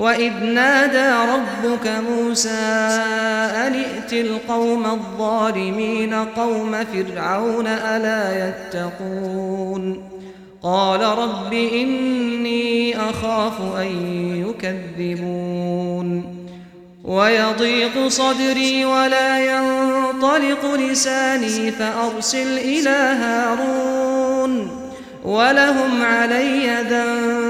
وَإِذْ نَادَى رَبُّكَ مُوسَىٰ أَنِ ائْتِ الْقَوْمَ الظَّالِمِينَ قَوْمَ فِرْعَوْنَ أَلَا يَتَّقُونَ قَالَ رَبِّ إِنِّي أَخَافُ أَن يُكَذِّبُونِ وَيَضِيقُ صَدْرِي وَلَا يَنطَلِقُ لِسَانِي فَأَرْسِلْ إِلَى هَارُونَ وَلَهُمْ عَلَيَّ ذَنبٌ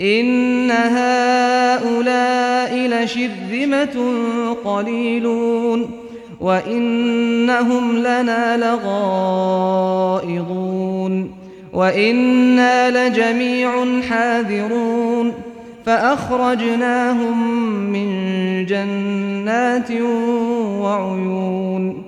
إن هؤلاء لشرذمة قليلون وإنهم لنا لغائضون وإنا لجميع حاذرون فأخرجناهم من جنات وعيون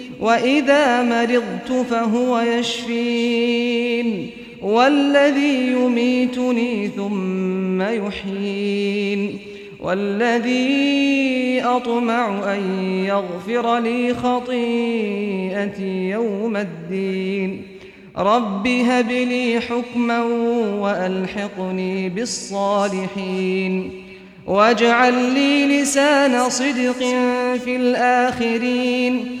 وَإِذَا مَرِضْتُ فَهُوَ يَشْفِينِ وَالَّذِي يُمِيتُنِي ثُمَّ يُحْيِينِ وَالَّذِي أَطْمَعُ أَنْ يَغْفِرَ لِي خَطِيئَتِي يَوْمَ الدِّينِ رَبِّ هَبْ لِي حُكْمًا وَأَلْحِقْنِي بِالصَّالِحِينَ وَاجْعَلْ لِي لِسَانَ صِدْقٍ فِي الْآخِرِينَ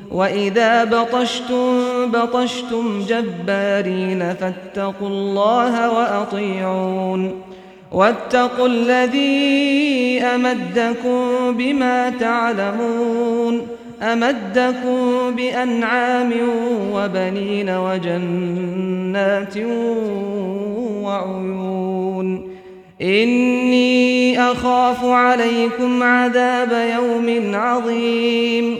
وَإِذَا بَطَشْتُمْ بَطَشْتُمْ جَبَّارِينَ فَاتَّقُوا اللَّهَ وَأَطِيعُونَ وَاتَّقُوا الَّذِي أَمَدَّكُمْ بِمَا تَعْلَمُونَ أَمَدَّكُمْ بِأَنْعَامٍ وَبَنِينَ وَجَنَّاتٍ وَعُيُونٍ إِنِّي أَخَافُ عَلَيْكُمْ عَذَابَ يَوْمٍ عَظِيمٍ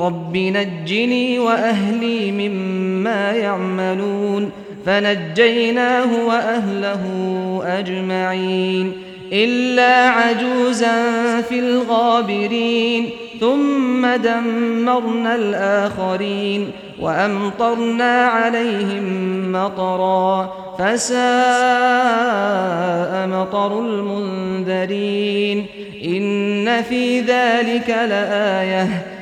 رب نجني وأهلي مما يعملون فنجيناه وأهله أجمعين. إلا عجوزا في الغابرين ثم دمرنا الآخرين وأمطرنا عليهم مطرا فساء مطر المنذرين. إن في ذلك لآية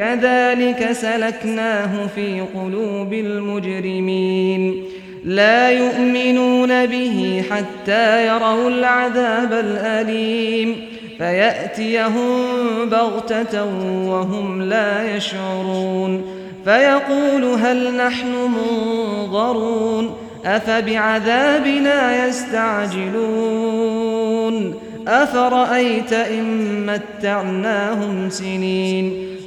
كذلك سلكناه في قلوب المجرمين. لا يؤمنون به حتى يروا العذاب الأليم. فيأتيهم بغتة وهم لا يشعرون. فيقول هل نحن منظرون؟ أفبعذابنا يستعجلون؟ أفرأيت إن متعناهم سنين؟